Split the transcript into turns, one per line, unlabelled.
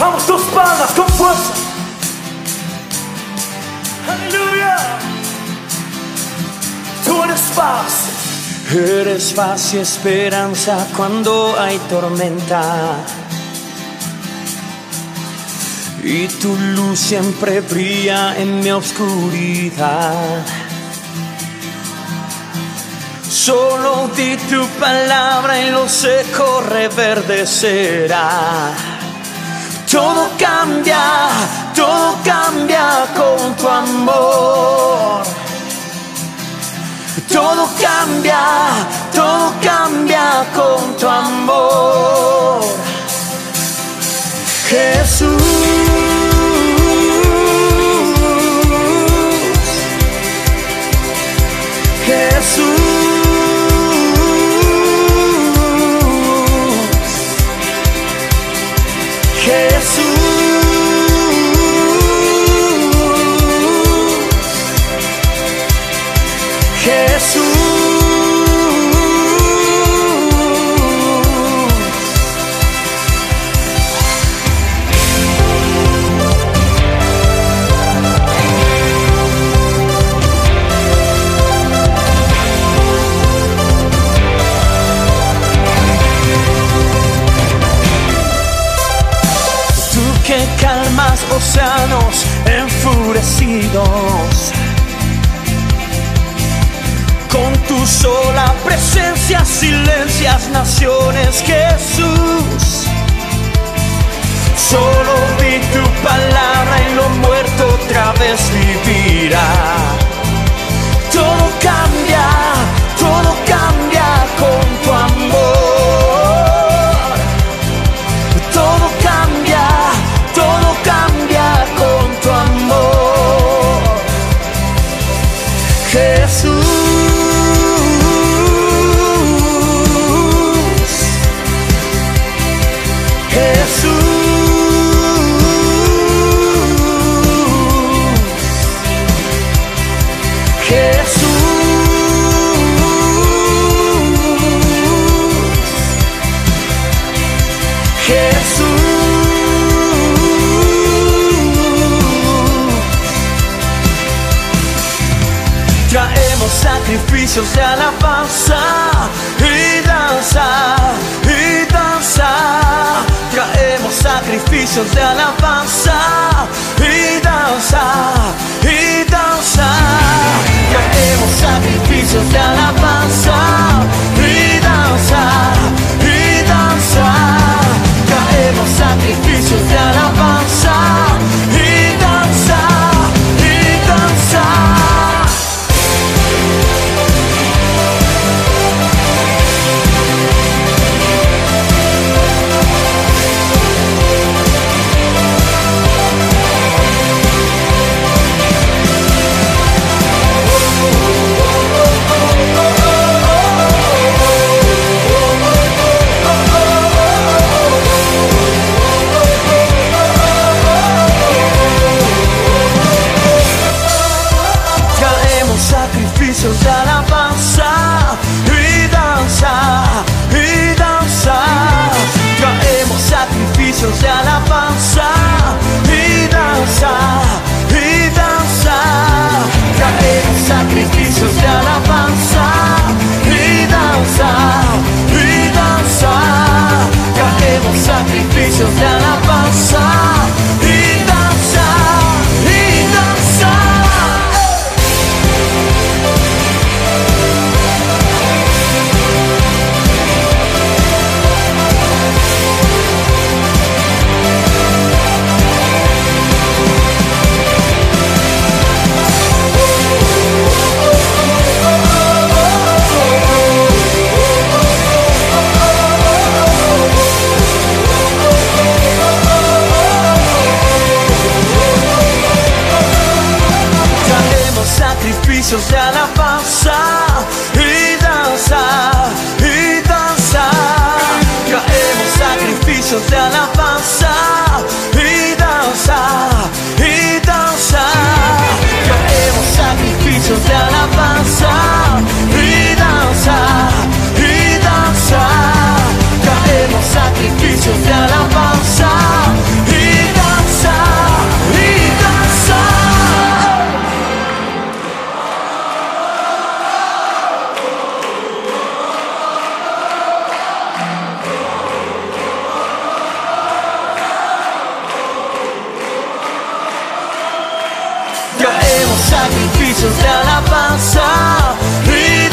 Vamos, tus palmas con fuerza. Aleluya. Tú eres paz.
Eres paz y esperanza cuando hay tormenta. Y tu luz siempre brilla en mi oscuridad. Solo di tu palabra y lo seco reverdecerá. Todo cambia, todo cambia con tu amor. Todo cambia, todo cambia con tu amor. Jesús. Calmas océanos enfurecidos. Con tu sola presencia silencias naciones, Jesús. Solo di tu palabra y lo muerto otra vez vivirá. Jesús. Sacrificios de alabanza y danza, y danza. Traemos sacrificios de alabanza y danza, y danza. Traemos sacrificios de alabanza sacrificios sacrificios de alabanza y danza, y danza. Traemos sacrificios de sacrificios de alabanza y